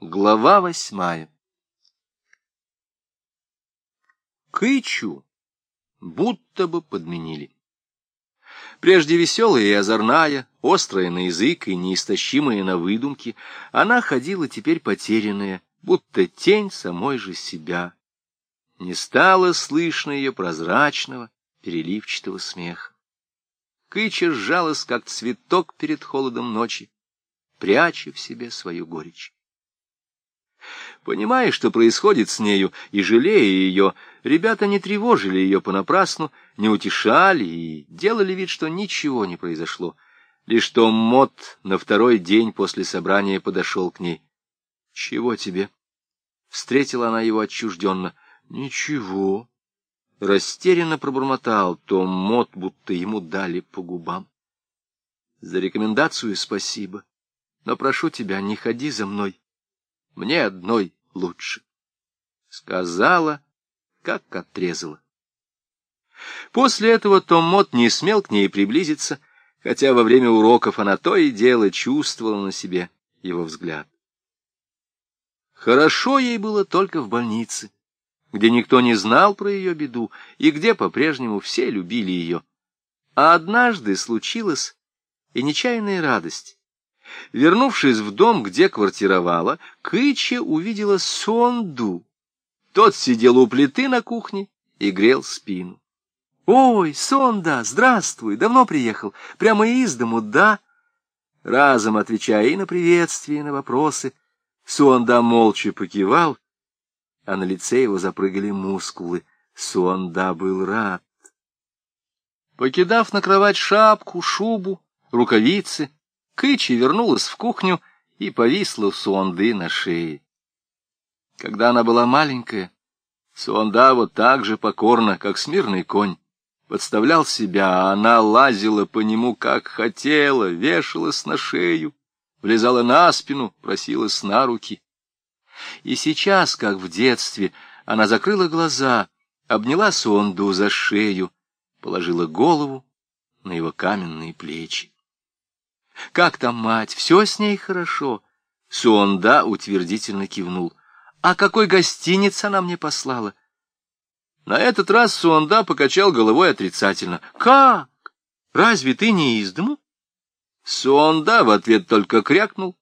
Глава восьмая Кычу будто бы подменили. Прежде веселая и озорная, острая на язык и неистощимая на выдумки, она ходила теперь потерянная, будто тень самой же себя. Не стало слышно ее прозрачного, переливчатого смеха. Кыча сжалась, как цветок перед холодом ночи, пряча в себе свою горечь. Понимая, что происходит с нею, и жалея ее, ребята не тревожили ее понапрасну, не утешали и делали вид, что ничего не произошло. Лишь то Мот на второй день после собрания подошел к ней. — Чего тебе? Встретила она его отчужденно. — Ничего. Растерянно пробормотал Том Мот, будто ему дали по губам. — За рекомендацию спасибо, но прошу тебя, не ходи за мной. Мне одной лучше. Сказала, как отрезала. После этого Том Мот не смел к ней приблизиться, хотя во время уроков она то и дело чувствовала на себе его взгляд. Хорошо ей было только в больнице, где никто не знал про ее беду и где по-прежнему все любили ее. А однажды случилась и нечаянная радость. Вернувшись в дом, где квартировала, Кыча увидела Сонду. Тот сидел у плиты на кухне и грел спину. «Ой, Сонда, здравствуй, давно приехал, прямо из дому, да?» Разом отвечая и на приветствия, и на вопросы, Сонда молча покивал, а на лице его запрыгали мускулы. Сонда был рад. Покидав на кровать шапку, шубу, рукавицы, Кычи вернулась в кухню и повисла у Суонды на шее. Когда она была маленькая, Суонда вот так же покорно, как смирный конь, подставлял себя, а она лазила по нему, как хотела, вешалась на шею, влезала на спину, просилась на руки. И сейчас, как в детстве, она закрыла глаза, обняла Сонду за шею, положила голову на его каменные плечи. Как там мать? Все с ней хорошо?» Суонда утвердительно кивнул. «А какой гостиниц она мне послала?» На этот раз Суонда покачал головой отрицательно. «Как? Разве ты не из дому?» Суонда в ответ только крякнул,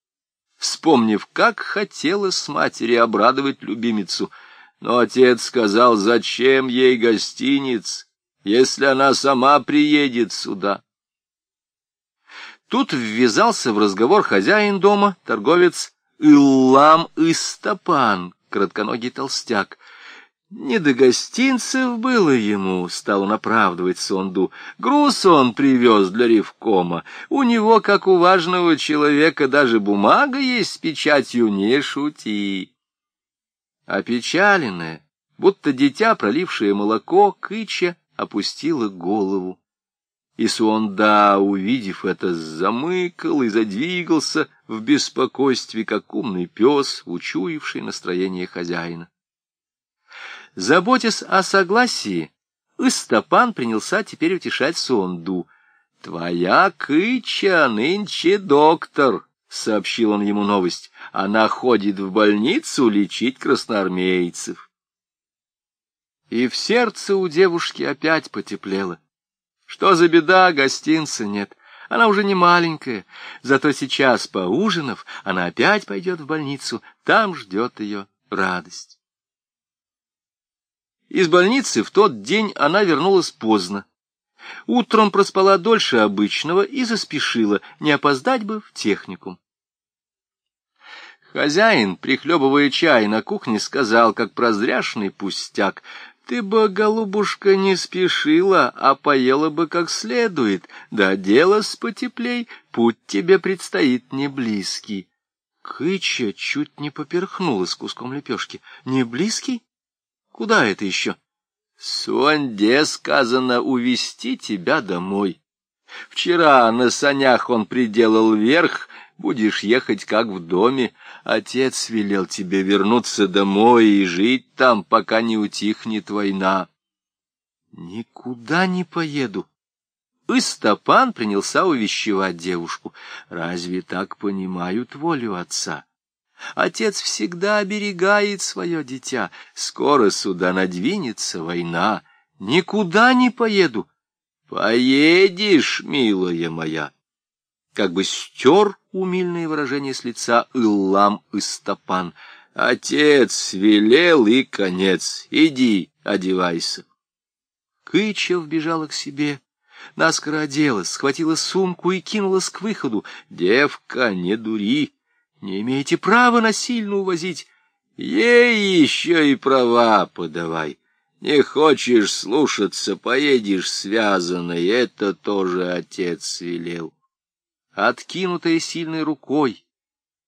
вспомнив, как хотелось матери обрадовать любимицу. Но отец сказал, зачем ей гостиниц, если она сама приедет сюда. Тут ввязался в разговор хозяин дома, торговец Иллам Истапан, кратконогий толстяк. Не до гостинцев было ему, стал он оправдывать Сонду. Груз он привез для ревкома. У него, как у важного человека, даже бумага есть с печатью «Не шути». Опечаленная, будто дитя, пролившее молоко, Кыча опустила голову. И Суонда, увидев это, замыкал и задвигался в беспокойстве, как умный пес, учуявший настроение хозяина. Заботясь о согласии, Истапан принялся теперь утешать Суонду. «Твоя кыча нынче доктор», — сообщил он ему новость. «Она ходит в больницу лечить красноармейцев». И в сердце у девушки опять потеплело. Что за беда, гостинца нет. Она уже не маленькая, зато сейчас, поужинав, она опять пойдет в больницу, там ждет ее радость. Из больницы в тот день она вернулась поздно. Утром проспала дольше обычного и заспешила, не опоздать бы в техникум. Хозяин, прихлебывая чай на кухне, сказал, как прозряшный пустяк, ты бы, голубушка, не спешила, а поела бы как следует. Да дело с потеплей, путь тебе предстоит не близкий. Кыча чуть не поперхнулась куском лепешки. Не близкий? Куда это еще? Сонде сказано увести тебя домой. Вчера на санях он приделал верх, будешь ехать как в доме. Отец велел тебе вернуться домой и жить там, пока не утихнет война. Никуда не поеду. Истопан принялся увещевать девушку. Разве так понимают волю отца? Отец всегда оберегает свое дитя. Скоро сюда надвинется война. Никуда не поеду. Поедешь, милая моя. Как бы стер умильное выражение с лица Иллам Истапан. Отец велел и конец. Иди, одевайся. Кычев бежала к себе. Наскоро оделась, схватила сумку и кинулась к выходу. «Девка, не дури! Не имеете права насильно увозить. Ей еще и права подавай. Не хочешь слушаться, поедешь связанной. Это тоже отец велел». Откинутая сильной рукой,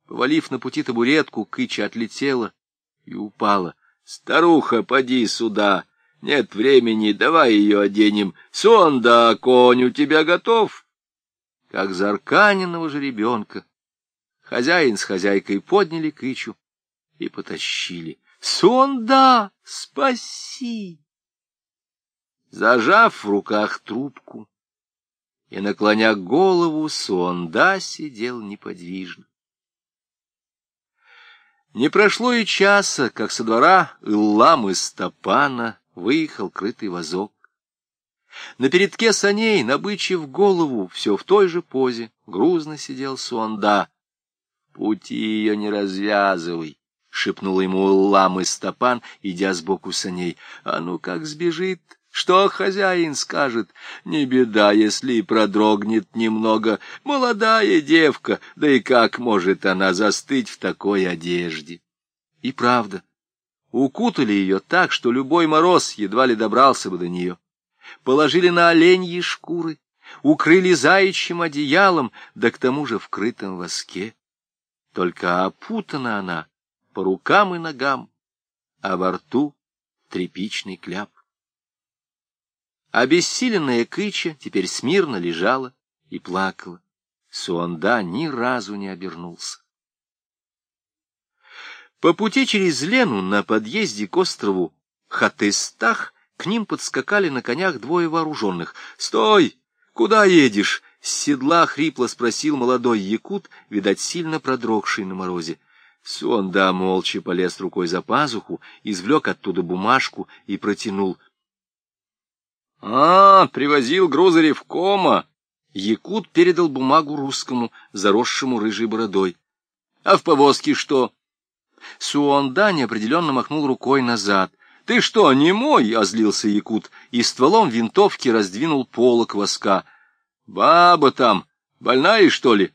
повалив на пути табуретку, Кыча отлетела и упала. «Старуха, поди сюда!» Нет времени, давай ее оденем. Сон да, конь у тебя готов. Как зарканенного же ребенка. Хозяин с хозяйкой подняли кычу и потащили. Сон да, спаси! Зажав в руках трубку и наклоня голову, Сонда сидел неподвижно. Не прошло и часа, как со двора Илламы Стопана выехал крытый вазок. На передке саней, набычив голову, все в той же позе, грузно сидел Суанда. — Пути ее не развязывай, — шепнул ему лам и стопан, идя сбоку саней. — А ну как сбежит, что хозяин скажет? Не беда, если и продрогнет немного. Молодая девка, да и как может она застыть в такой одежде? И правда, Укутали ее так, что любой мороз едва ли добрался бы до нее. Положили на оленьи шкуры, укрыли заячьим одеялом, да к тому же в крытом воске. Только опутана она по рукам и ногам, а во рту тряпичный кляп. Обессиленная кыча теперь смирно лежала и плакала. Суанда ни разу не обернулся. По пути через Лену на подъезде к острову Хатыстах к ним подскакали на конях двое вооруженных. «Стой! Куда едешь?» — с седла хрипло спросил молодой якут, видать, сильно продрогший на морозе. Сонда молча полез рукой за пазуху, извлек оттуда бумажку и протянул. — А, привозил грузы ревкома. Якут передал бумагу русскому, заросшему рыжей бородой. — А в повозке что? Суонда неопределенно махнул рукой назад. «Ты что, не мой?» — озлился Якут, и стволом винтовки раздвинул полок воска. «Баба там, больная, что ли?»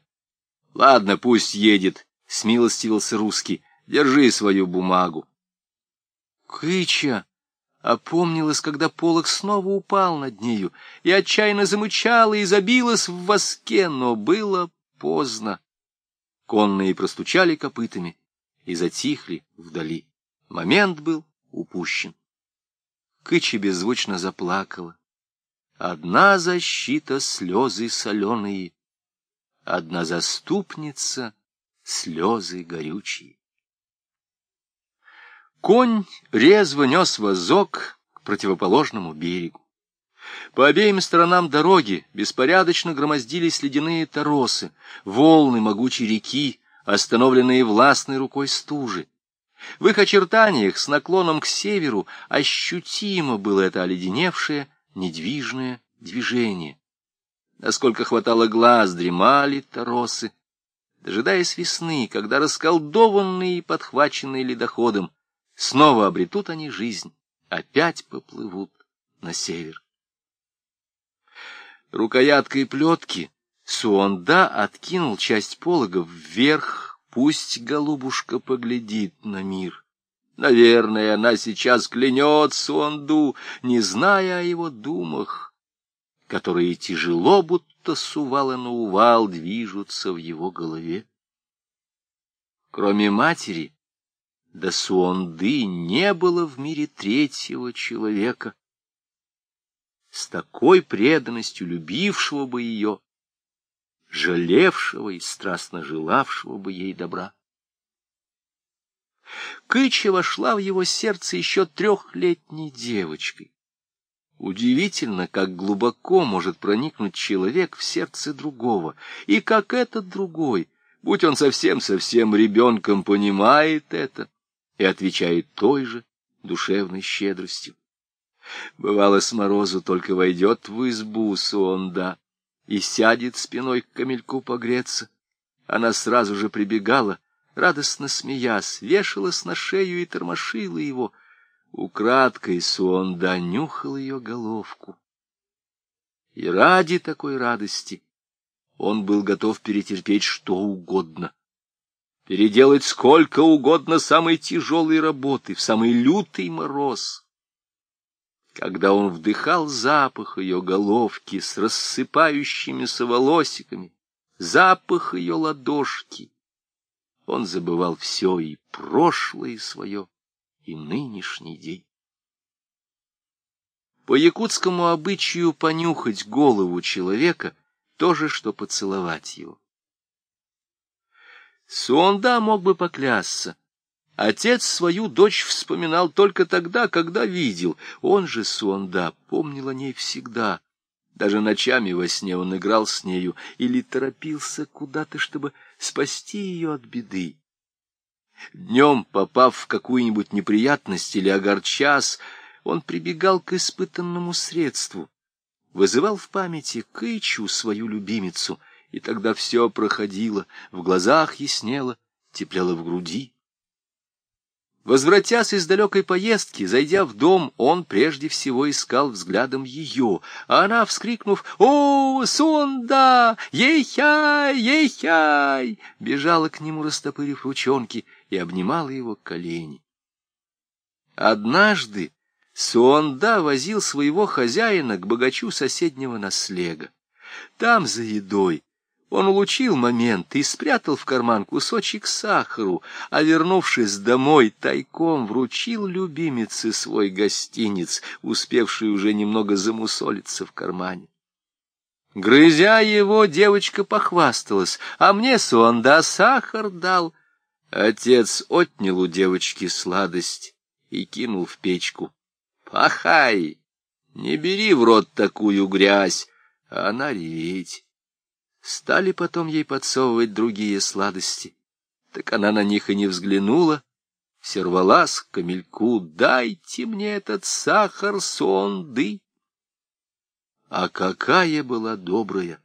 «Ладно, пусть едет», — смилостивился русский. «Держи свою бумагу». «Кыча!» Опомнилась, когда полок снова упал над нею, и отчаянно замычала и забилась в воске, но было поздно. Конные простучали копытами и затихли вдали. Момент был упущен. Кычи беззвучно заплакала. Одна защита — слезы соленые, Одна заступница — слезы горючие. Конь резво нес возок к противоположному берегу. По обеим сторонам дороги беспорядочно громоздились ледяные торосы, волны могучей реки, остановленные властной рукой стужи. В их очертаниях с наклоном к северу ощутимо было это оледеневшее, недвижное движение. Насколько хватало глаз, дремали торосы, дожидаясь весны, когда расколдованные и подхваченные ледоходом снова обретут они жизнь, опять поплывут на север. Рукояткой плетки Суонда откинул часть полога вверх, пусть голубушка поглядит на мир. Наверное, она сейчас клянет Суонду, не зная о его думах, которые тяжело, будто сувалы на увал, движутся в его голове. Кроме матери, до Суонды не было в мире третьего человека, с такой преданностью любившего бы ее, жалевшего и страстно желавшего бы ей добра. Кыча вошла в его сердце еще трехлетней девочкой. Удивительно, как глубоко может проникнуть человек в сердце другого, и как этот другой будь он совсем-совсем ребенком, понимает это и отвечает той же душевной щедростью. Бывало, с морозу только войдет в избу Суонда и сядет спиной к камельку погреться. Она сразу же прибегала, радостно смеясь, вешалась на шею и тормошила его. Украдкой Суонда нюхал ее головку. И ради такой радости он был готов перетерпеть что угодно. Переделать сколько угодно самой тяжелой работы в самый лютый мороз. Когда он вдыхал запах ее головки с рассыпающимися волосиками, запах ее ладошки, он забывал все и прошлое свое, и нынешний день. По якутскому обычаю понюхать голову человека — то же, что поцеловать его. Суонда мог бы поклясться. Отец свою дочь вспоминал только тогда, когда видел. Он же, Суонда, помнил о ней всегда. Даже ночами во сне он играл с нею или торопился куда-то, чтобы спасти ее от беды. Днем, попав в какую-нибудь неприятность или огорчас, он прибегал к испытанному средству, вызывал в памяти Кычу, свою любимицу, и тогда все проходило, в глазах яснело, теплело в груди. Возвратясь из далекой поездки, зайдя в дом, он прежде всего искал взглядом ее, а она, вскрикнув «О, Сонда! Ей-хяй! Ей-хяй!» бежала к нему, растопырив ручонки, и обнимала его колени. Однажды Суонда возил своего хозяина к богачу соседнего наслега. Там, за едой, он улучил момент и спрятал в карман кусочек сахару, а, вернувшись домой, тайком вручил любимице свой гостиниц, успевший уже немного замусолиться в кармане. Грызя его, девочка похвасталась, а мне Суонда сахар дал. Отец отнял у девочки сладость и кинул в печку. «Пахай! Не бери в рот такую грязь!» А она реветь. Стали потом ей подсовывать другие сладости. Так она на них и не взглянула, все рвалась к камельку. «Дайте мне этот сахар сонды!» А какая была добрая!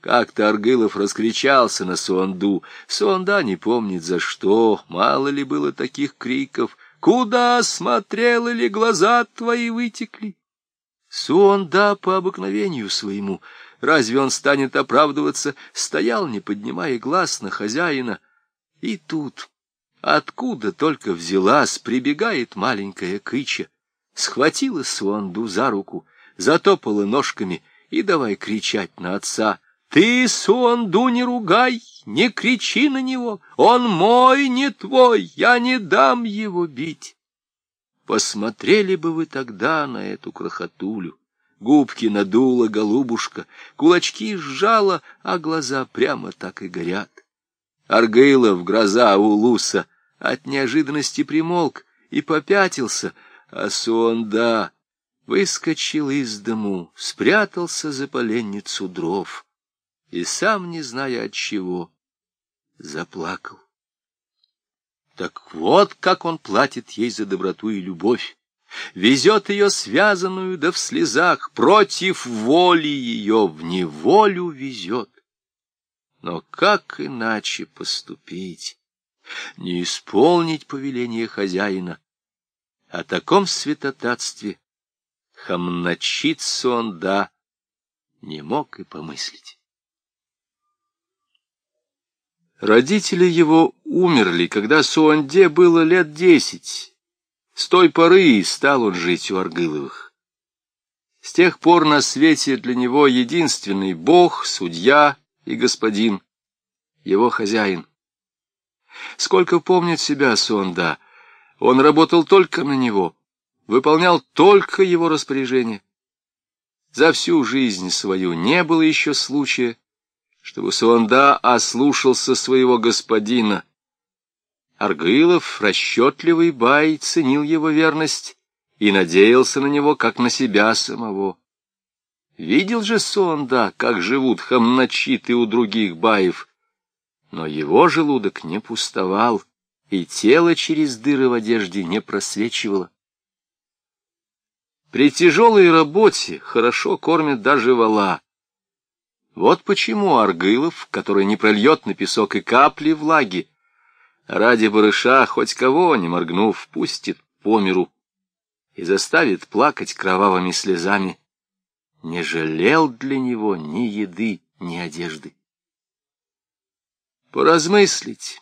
Как-то Аргылов раскричался на Суанду. Суанда не помнит за что, мало ли было таких криков. «Куда смотрел или глаза твои вытекли?» Суанда по обыкновению своему — Разве он станет оправдываться? Стоял, не поднимая глаз на хозяина. И тут, откуда только взялась, прибегает маленькая кыча, схватила Суанду за руку, затопала ножками и давай кричать на отца. «Ты, Суанду, не ругай, не кричи на него! Он мой, не твой, я не дам его бить!» Посмотрели бы вы тогда на эту крохотулю. Губки надула голубушка, кулачки сжала, а глаза прямо так и горят. Аргейлов, гроза Улуса, от неожиданности примолк и попятился, а Суонда выскочил из дому, спрятался за поленницу дров и, сам не зная от чего, заплакал. Так вот, как он платит ей за доброту и любовь везет ее связанную да в слезах, против воли ее в неволю везет. Но как иначе поступить? Не исполнить повеление хозяина. О таком святотатстве Хамначит да не мог и помыслить. Родители его умерли, когда Суанде было лет десять, с той поры и стал он жить у Аргыловых. С тех пор на свете для него единственный Бог, судья и господин, его хозяин. Сколько помнит себя Сонда, он работал только на него, выполнял только его распоряжение. За всю жизнь свою не было еще случая, чтобы Суонда ослушался своего господина, Аргылов, расчетливый бай, ценил его верность и надеялся на него, как на себя самого. Видел же Сонда, как живут хамначиты у других баев. Но его желудок не пустовал, и тело через дыры в одежде не просвечивало. При тяжелой работе хорошо кормят даже вала. Вот почему Аргылов, который не прольет на песок и капли влаги, ради барыша хоть кого, не моргнув, пустит по миру и заставит плакать кровавыми слезами, не жалел для него ни еды, ни одежды. Поразмыслить,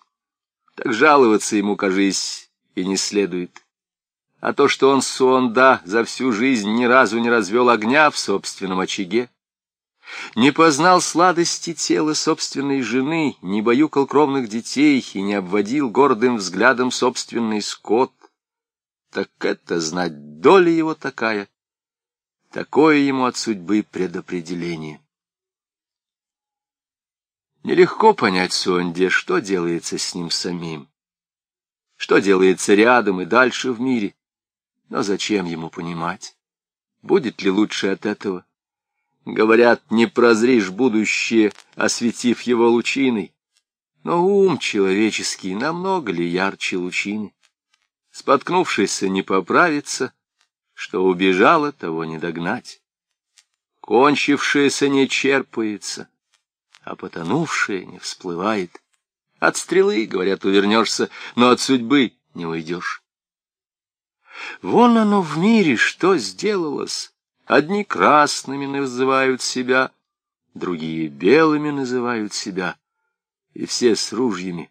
так жаловаться ему, кажись, и не следует. А то, что он Суонда за всю жизнь ни разу не развел огня в собственном очаге, не познал сладости тела собственной жены, не баюкал кровных детей и не обводил гордым взглядом собственный скот, так это знать доля его такая, такое ему от судьбы предопределение. Нелегко понять Сонде, что делается с ним самим, что делается рядом и дальше в мире, но зачем ему понимать, будет ли лучше от этого? Говорят, не прозришь будущее, осветив его лучиной, но ум человеческий намного ли ярче лучины? Споткнувшийся не поправится, что убежало, того не догнать. Кончившееся не черпается, а потонувшее не всплывает. От стрелы, говорят, увернешься, но от судьбы не уйдешь. Вон оно в мире, что сделалось. Одни красными называют себя, другие белыми называют себя, и все с ружьями,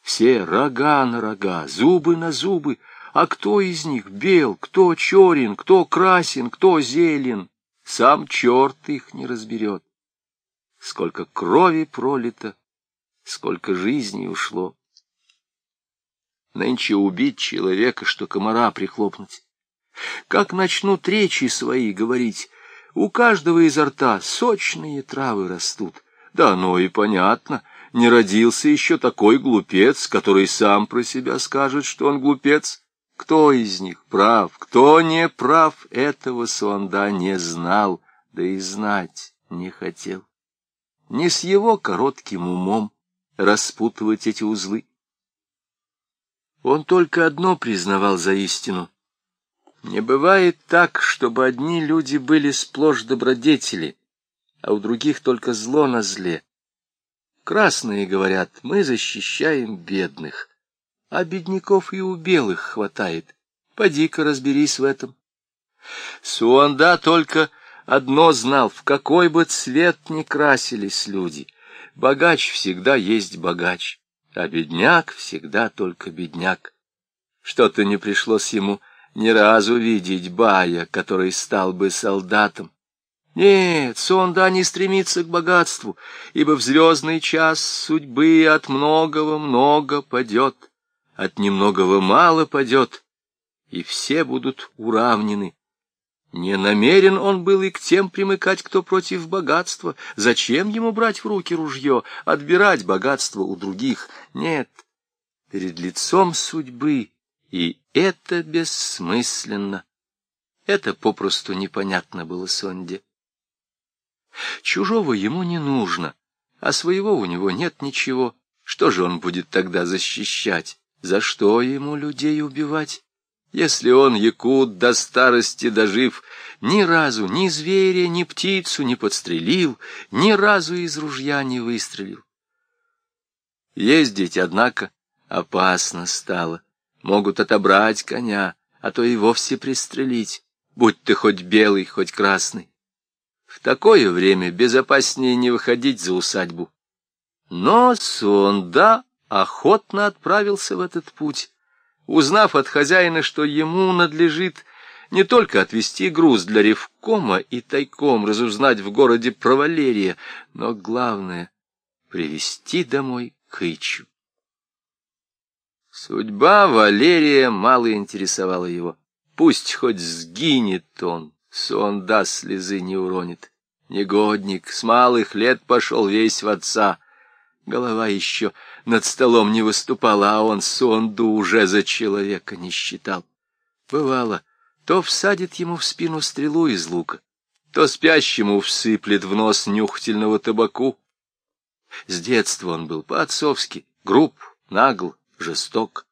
все рога на рога, зубы на зубы, а кто из них бел, кто черен, кто красен, кто зелен, сам черт их не разберет сколько крови пролито, сколько жизней ушло. Нынче убить человека, что комара прихлопнуть. Как начнут речи свои говорить, у каждого изо рта сочные травы растут. Да оно и понятно, не родился еще такой глупец, который сам про себя скажет, что он глупец. Кто из них прав, кто не прав, этого Суанда не знал, да и знать не хотел не с его коротким умом распутывать эти узлы. Он только одно признавал за истину. Не бывает так, чтобы одни люди были сплошь добродетели, а у других только зло на зле. Красные говорят, мы защищаем бедных, а бедняков и у белых хватает. Поди-ка разберись в этом. Суанда только Одно знал, в какой бы цвет ни красились люди, богач всегда есть богач, а бедняк всегда только бедняк. Что-то не пришлось ему ни разу видеть Бая, который стал бы солдатом. Нет, Сонда не стремится к богатству, ибо в звездный час судьбы от многого много падет, от немногого мало падет, и все будут уравнены. Не намерен он был и к тем примыкать, кто против богатства. Зачем ему брать в руки ружье, отбирать богатство у других? Нет, перед лицом судьбы, и это бессмысленно. Это попросту непонятно было Сонде. Чужого ему не нужно, а своего у него нет ничего. Что же он будет тогда защищать? За что ему людей убивать? Если он, якут, до старости дожив, ни разу ни зверя, ни птицу не подстрелил, ни разу из ружья не выстрелил. Ездить, однако, опасно стало. Могут отобрать коня, а то и вовсе пристрелить, будь ты хоть белый, хоть красный. В такое время безопаснее не выходить за усадьбу. Но Сонда охотно отправился в этот путь узнав от хозяина, что ему надлежит не только отвезти груз для ревкома и тайком разузнать в городе про Валерия, но главное — привести домой Кычу. Судьба Валерия мало интересовала его. Пусть хоть сгинет он, сон даст слезы не уронит. Негодник, с малых лет пошел весь в отца. Голова еще над столом не выступала, а он сонду уже за человека не считал. Бывало, то всадит ему в спину стрелу из лука, то спящему всыплет в нос нюхательного табаку. С детства он был по-отцовски груб, нагл, жесток.